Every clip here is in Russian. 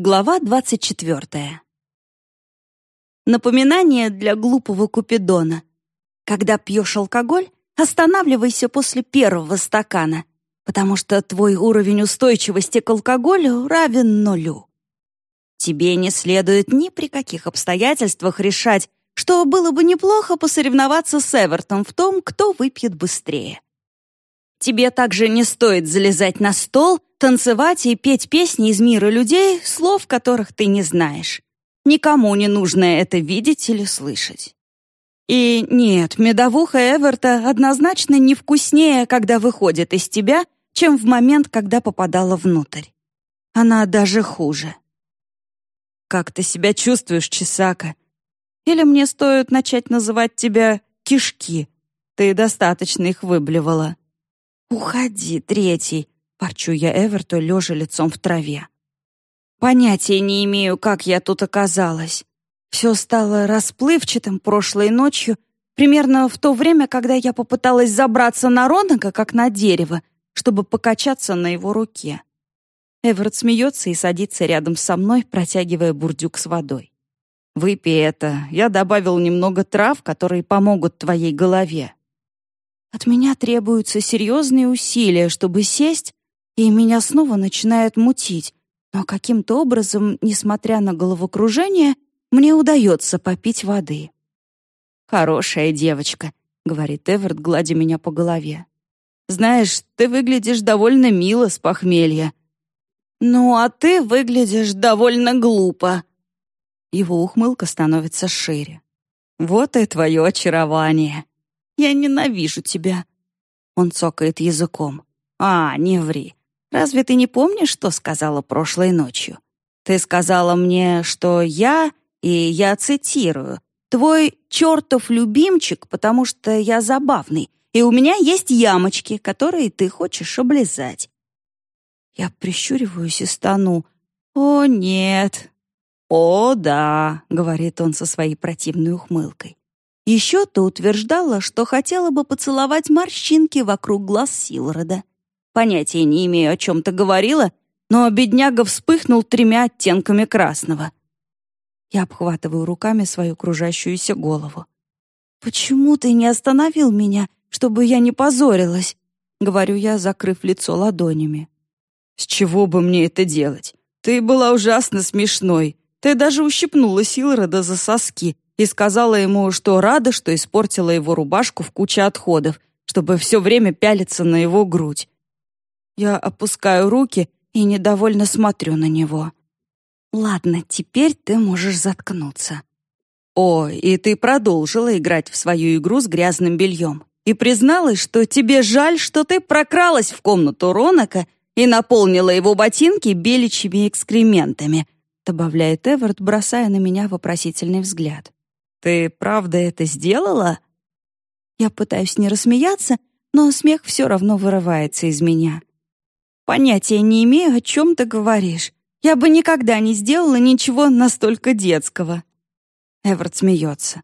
Глава 24. Напоминание для глупого Купидона. Когда пьешь алкоголь, останавливайся после первого стакана, потому что твой уровень устойчивости к алкоголю равен нулю. Тебе не следует ни при каких обстоятельствах решать, что было бы неплохо посоревноваться с Эвертом в том, кто выпьет быстрее. Тебе также не стоит залезать на стол, танцевать и петь песни из мира людей, слов которых ты не знаешь. Никому не нужно это видеть или слышать. И нет, медовуха Эверта однозначно не вкуснее, когда выходит из тебя, чем в момент, когда попадала внутрь. Она даже хуже. «Как ты себя чувствуешь, Чесака? Или мне стоит начать называть тебя Кишки? Ты достаточно их выблевала». «Уходи, третий!» — порчу я Эверту, лежа лицом в траве. Понятия не имею, как я тут оказалась. Все стало расплывчатым прошлой ночью, примерно в то время, когда я попыталась забраться на Ронага, как на дерево, чтобы покачаться на его руке. Эверт смеется и садится рядом со мной, протягивая бурдюк с водой. «Выпей это. Я добавил немного трав, которые помогут твоей голове». От меня требуются серьезные усилия, чтобы сесть, и меня снова начинает мутить. Но каким-то образом, несмотря на головокружение, мне удается попить воды. «Хорошая девочка», — говорит Эверт, гладя меня по голове. «Знаешь, ты выглядишь довольно мило с похмелья». «Ну, а ты выглядишь довольно глупо». Его ухмылка становится шире. «Вот и твое очарование». Я ненавижу тебя». Он цокает языком. «А, не ври. Разве ты не помнишь, что сказала прошлой ночью? Ты сказала мне, что я, и я цитирую, твой чертов любимчик, потому что я забавный, и у меня есть ямочки, которые ты хочешь облизать». Я прищуриваюсь и стану. «О, нет!» «О, да!» — говорит он со своей противной ухмылкой. Еще ты утверждала, что хотела бы поцеловать морщинки вокруг глаз Силрода. Понятия не имею, о чем ты говорила, но бедняга вспыхнул тремя оттенками красного. Я обхватываю руками свою кружащуюся голову. «Почему ты не остановил меня, чтобы я не позорилась?» — говорю я, закрыв лицо ладонями. «С чего бы мне это делать? Ты была ужасно смешной. Ты даже ущипнула Силрода за соски, и сказала ему, что рада, что испортила его рубашку в куче отходов, чтобы все время пялиться на его грудь. Я опускаю руки и недовольно смотрю на него. «Ладно, теперь ты можешь заткнуться». «О, и ты продолжила играть в свою игру с грязным бельем и призналась, что тебе жаль, что ты прокралась в комнату Ронака и наполнила его ботинки беличьими экскрементами», добавляет Эверт, бросая на меня вопросительный взгляд. Ты правда это сделала?» Я пытаюсь не рассмеяться, но смех все равно вырывается из меня. Понятия не имею, о чем ты говоришь. Я бы никогда не сделала ничего настолько детского. Эверт смеется.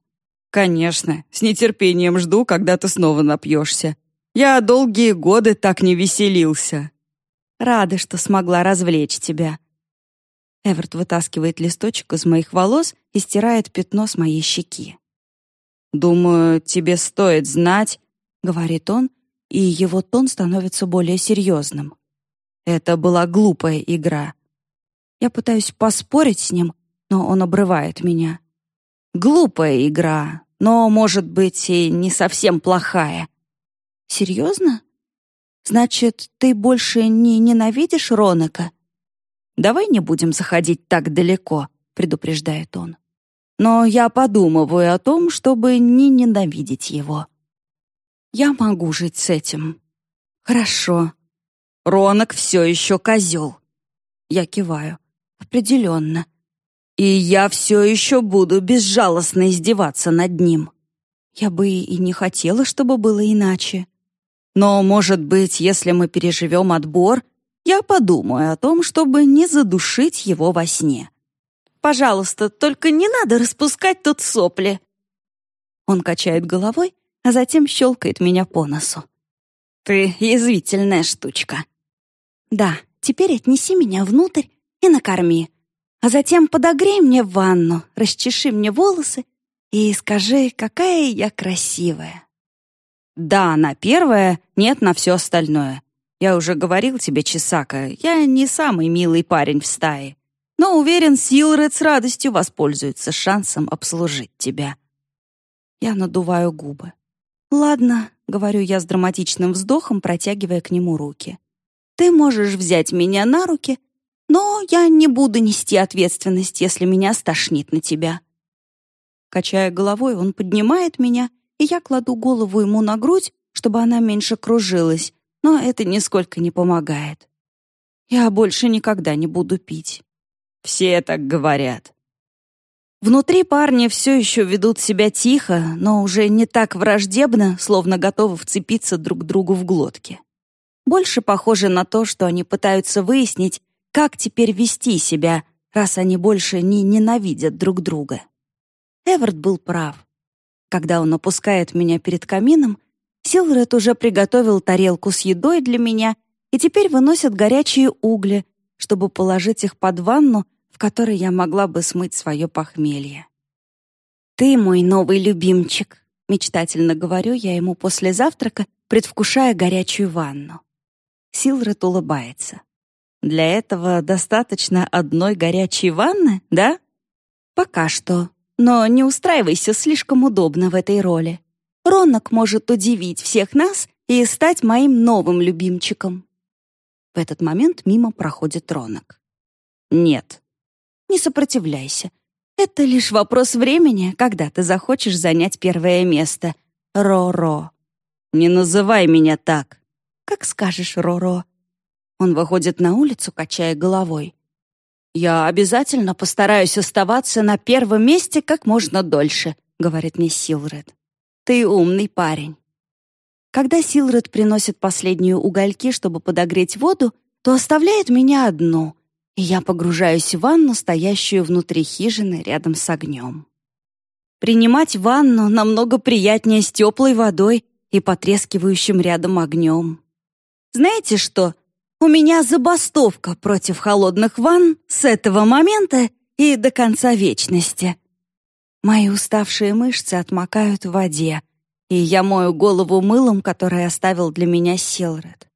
«Конечно, с нетерпением жду, когда ты снова напьешься. Я долгие годы так не веселился». «Рада, что смогла развлечь тебя. Эверт вытаскивает листочек из моих волос и стирает пятно с моей щеки. «Думаю, тебе стоит знать», — говорит он, и его тон становится более серьезным. «Это была глупая игра. Я пытаюсь поспорить с ним, но он обрывает меня. Глупая игра, но, может быть, и не совсем плохая. Серьезно? Значит, ты больше не ненавидишь Ронека? «Давай не будем заходить так далеко», — предупреждает он. «Но я подумываю о том, чтобы не ненавидеть его. Я могу жить с этим. Хорошо. Ронок все еще козел». Я киваю. «Определенно. И я все еще буду безжалостно издеваться над ним. Я бы и не хотела, чтобы было иначе. Но, может быть, если мы переживем отбор, я подумаю о том, чтобы не задушить его во сне. Пожалуйста, только не надо распускать тут сопли. Он качает головой, а затем щелкает меня по носу. Ты язвительная штучка. Да, теперь отнеси меня внутрь и накорми. А затем подогрей мне ванну, расчеши мне волосы и скажи, какая я красивая. Да, на первое, нет на все остальное. Я уже говорил тебе, Чесака, я не самый милый парень в стае, но уверен, Силред с радостью воспользуется шансом обслужить тебя. Я надуваю губы. «Ладно», — говорю я с драматичным вздохом, протягивая к нему руки. «Ты можешь взять меня на руки, но я не буду нести ответственность, если меня стошнит на тебя». Качая головой, он поднимает меня, и я кладу голову ему на грудь, чтобы она меньше кружилась, но это нисколько не помогает. Я больше никогда не буду пить. Все так говорят. Внутри парни все еще ведут себя тихо, но уже не так враждебно, словно готовы вцепиться друг другу в глотки. Больше похоже на то, что они пытаются выяснить, как теперь вести себя, раз они больше не ненавидят друг друга. Эверт был прав. Когда он опускает меня перед камином, Силред уже приготовил тарелку с едой для меня и теперь выносит горячие угли, чтобы положить их под ванну в которой я могла бы смыть свое похмелье. «Ты мой новый любимчик», — мечтательно говорю я ему после завтрака, предвкушая горячую ванну. Силред улыбается. «Для этого достаточно одной горячей ванны, да?» «Пока что. Но не устраивайся слишком удобно в этой роли. Ронок может удивить всех нас и стать моим новым любимчиком». В этот момент мимо проходит Ронок. «Нет», не сопротивляйся. Это лишь вопрос времени, когда ты захочешь занять первое место. Ро-ро. Не называй меня так. Как скажешь, Ро-ро. Он выходит на улицу, качая головой. «Я обязательно постараюсь оставаться на первом месте как можно дольше», — говорит мне Силред. «Ты умный парень». Когда Силред приносит последние угольки, чтобы подогреть воду, то оставляет меня одну — и я погружаюсь в ванну, стоящую внутри хижины рядом с огнем. Принимать ванну намного приятнее с теплой водой и потрескивающим рядом огнем. Знаете что? У меня забастовка против холодных ванн с этого момента и до конца вечности. Мои уставшие мышцы отмокают в воде, и я мою голову мылом, которое оставил для меня Силред.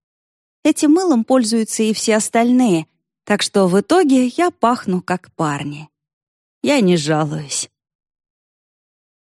Этим мылом пользуются и все остальные — так что в итоге я пахну как парни. Я не жалуюсь.